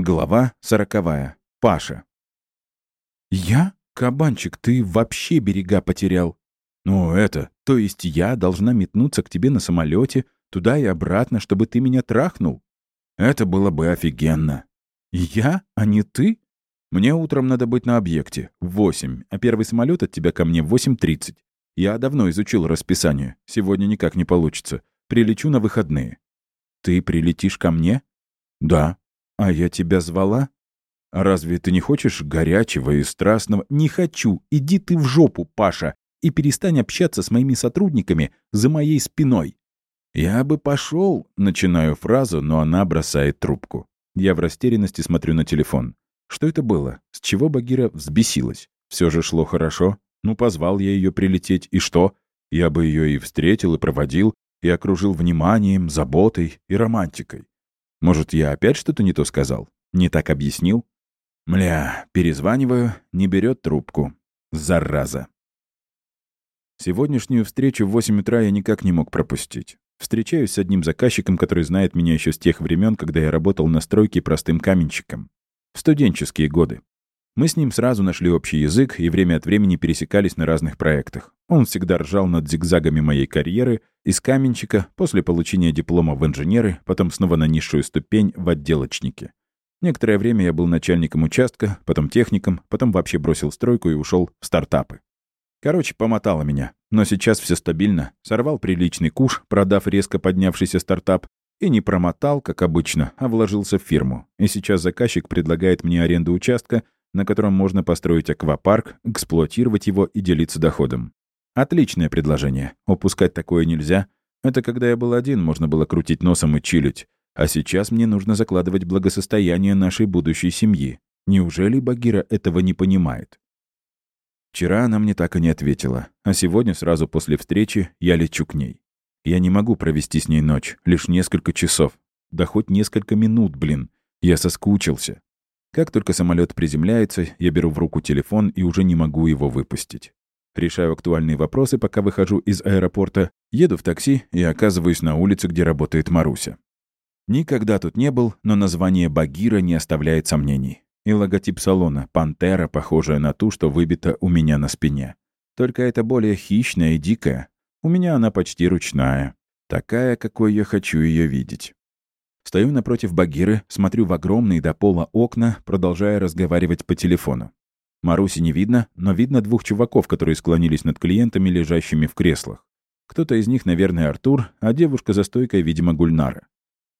Глава сороковая. Паша. «Я? Кабанчик, ты вообще берега потерял!» «Ну, это... То есть я должна метнуться к тебе на самолете туда и обратно, чтобы ты меня трахнул?» «Это было бы офигенно!» «Я? А не ты?» «Мне утром надо быть на объекте. В восемь. А первый самолет от тебя ко мне в 8.30. Я давно изучил расписание. Сегодня никак не получится. Прилечу на выходные». «Ты прилетишь ко мне?» «Да, «А я тебя звала?» «Разве ты не хочешь горячего и страстного?» «Не хочу! Иди ты в жопу, Паша, и перестань общаться с моими сотрудниками за моей спиной!» «Я бы пошел, начинаю фразу, но она бросает трубку. Я в растерянности смотрю на телефон. Что это было? С чего Багира взбесилась? Все же шло хорошо. Ну, позвал я ее прилететь, и что? Я бы ее и встретил, и проводил, и окружил вниманием, заботой и романтикой. Может, я опять что-то не то сказал? Не так объяснил? Мля, перезваниваю, не берет трубку. Зараза. Сегодняшнюю встречу в 8 утра я никак не мог пропустить. Встречаюсь с одним заказчиком, который знает меня еще с тех времен, когда я работал на стройке простым каменщиком. В студенческие годы. Мы с ним сразу нашли общий язык и время от времени пересекались на разных проектах. Он всегда ржал над зигзагами моей карьеры, из каменщика, после получения диплома в инженеры, потом снова на низшую ступень в отделочнике. Некоторое время я был начальником участка, потом техником, потом вообще бросил стройку и ушел в стартапы. Короче, помотало меня. Но сейчас все стабильно. Сорвал приличный куш, продав резко поднявшийся стартап, и не промотал, как обычно, а вложился в фирму. И сейчас заказчик предлагает мне аренду участка, на котором можно построить аквапарк, эксплуатировать его и делиться доходом. Отличное предложение. Упускать такое нельзя. Это когда я был один, можно было крутить носом и чилить. А сейчас мне нужно закладывать благосостояние нашей будущей семьи. Неужели Багира этого не понимает? Вчера она мне так и не ответила, а сегодня, сразу после встречи, я лечу к ней. Я не могу провести с ней ночь, лишь несколько часов. Да хоть несколько минут, блин. Я соскучился. Как только самолет приземляется, я беру в руку телефон и уже не могу его выпустить. Решаю актуальные вопросы, пока выхожу из аэропорта, еду в такси и оказываюсь на улице, где работает Маруся. Никогда тут не был, но название Багира не оставляет сомнений. И логотип салона — пантера, похожая на ту, что выбита у меня на спине. Только это более хищная и дикая. У меня она почти ручная. Такая, какой я хочу ее видеть. Стою напротив Багиры, смотрю в огромные до пола окна, продолжая разговаривать по телефону. Маруси не видно, но видно двух чуваков, которые склонились над клиентами, лежащими в креслах. Кто-то из них, наверное, Артур, а девушка за стойкой, видимо, Гульнара.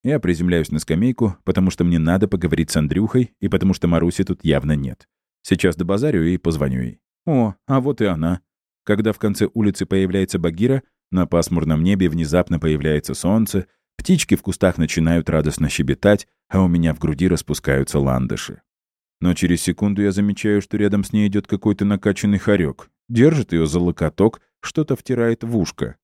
Я приземляюсь на скамейку, потому что мне надо поговорить с Андрюхой и потому что Маруси тут явно нет. Сейчас до базарю и позвоню ей. О, а вот и она. Когда в конце улицы появляется Багира, на пасмурном небе внезапно появляется солнце, птички в кустах начинают радостно щебетать, а у меня в груди распускаются ландыши. Но через секунду я замечаю, что рядом с ней идет какой-то накачанный хорек. Держит ее за локоток, что-то втирает в ушко.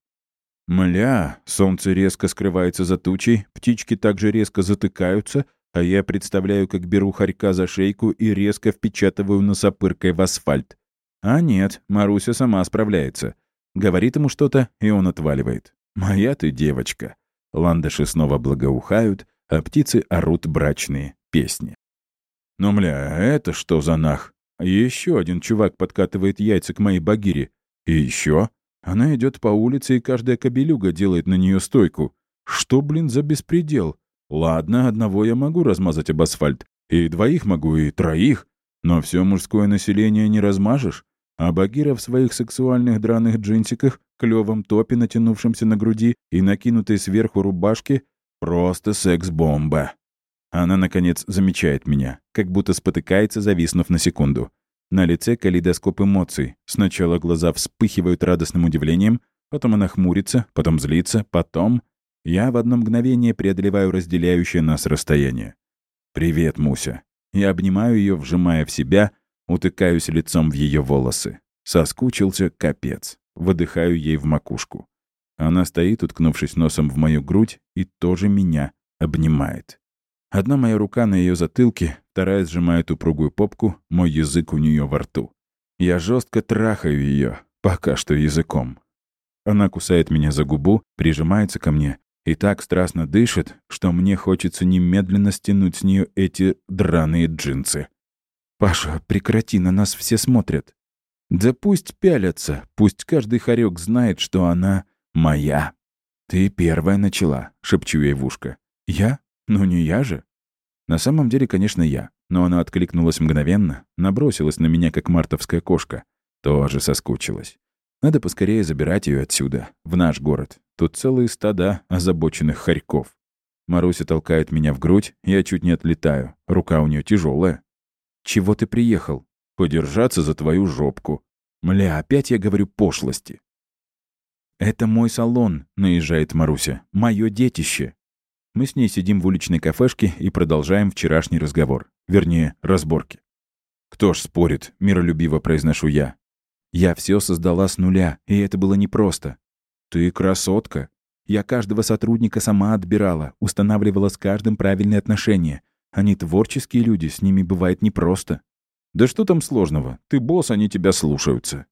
Мля, солнце резко скрывается за тучей, птички также резко затыкаются, а я представляю, как беру хорька за шейку и резко впечатываю носопыркой в асфальт. А нет, Маруся сама справляется. Говорит ему что-то, и он отваливает. «Моя ты девочка». Ландыши снова благоухают, а птицы орут брачные песни. Но, мля, это что за нах? Еще один чувак подкатывает яйца к моей багире. И еще. Она идет по улице, и каждая кобелюга делает на нее стойку. Что, блин, за беспредел? Ладно, одного я могу размазать об асфальт. И двоих могу, и троих. Но все мужское население не размажешь. А Багира в своих сексуальных драных джинсиках, клевом топе, натянувшемся на груди и накинутой сверху рубашке, просто секс-бомба. Она, наконец, замечает меня, как будто спотыкается, зависнув на секунду. На лице калейдоскоп эмоций. Сначала глаза вспыхивают радостным удивлением, потом она хмурится, потом злится, потом... Я в одно мгновение преодолеваю разделяющее нас расстояние. «Привет, Муся». Я обнимаю ее, вжимая в себя, утыкаюсь лицом в ее волосы. Соскучился капец. Выдыхаю ей в макушку. Она стоит, уткнувшись носом в мою грудь, и тоже меня обнимает. Одна моя рука на ее затылке, вторая сжимает упругую попку, мой язык у нее во рту. Я жестко трахаю ее, пока что языком. Она кусает меня за губу, прижимается ко мне и так страстно дышит, что мне хочется немедленно стянуть с нее эти драные джинсы. «Паша, прекрати, на нас все смотрят». «Да пусть пялятся, пусть каждый хорек знает, что она моя». «Ты первая начала», — шепчу ей в ушко. «Я? Ну не я же. На самом деле, конечно, я. Но она откликнулась мгновенно, набросилась на меня, как мартовская кошка. Тоже соскучилась. Надо поскорее забирать ее отсюда, в наш город. Тут целые стада озабоченных хорьков. Маруся толкает меня в грудь, я чуть не отлетаю. Рука у нее тяжелая. «Чего ты приехал?» «Подержаться за твою жопку». «Мля, опять я говорю пошлости». «Это мой салон», — наезжает Маруся. «Мое детище». Мы с ней сидим в уличной кафешке и продолжаем вчерашний разговор. Вернее, разборки. «Кто ж спорит?» — миролюбиво произношу я. «Я все создала с нуля, и это было непросто». «Ты красотка. Я каждого сотрудника сама отбирала, устанавливала с каждым правильные отношения. Они творческие люди, с ними бывает непросто». «Да что там сложного? Ты босс, они тебя слушаются».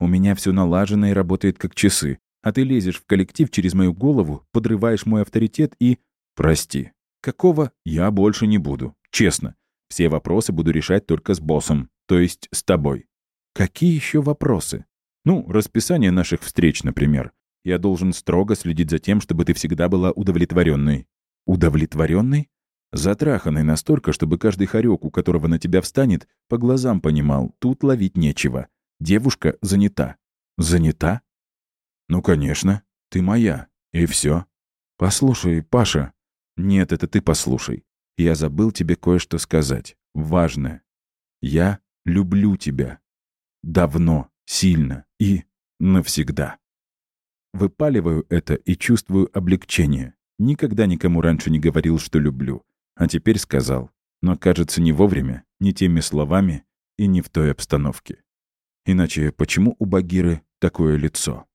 «У меня все налажено и работает как часы. А ты лезешь в коллектив через мою голову, подрываешь мой авторитет и...» Прости. Какого я больше не буду. Честно. Все вопросы буду решать только с боссом, то есть с тобой. Какие еще вопросы? Ну, расписание наших встреч, например. Я должен строго следить за тем, чтобы ты всегда была удовлетворенной. Удовлетворенной? Затраханной настолько, чтобы каждый хорек, у которого на тебя встанет, по глазам понимал, тут ловить нечего. Девушка занята. Занята? Ну, конечно. Ты моя. И все. Послушай, Паша, нет, это ты послушай. Я забыл тебе кое-что сказать. Важное. Я люблю тебя. Давно, сильно и навсегда. Выпаливаю это и чувствую облегчение. Никогда никому раньше не говорил, что люблю. А теперь сказал. Но, кажется, не вовремя, не теми словами и не в той обстановке. Иначе почему у Багиры такое лицо?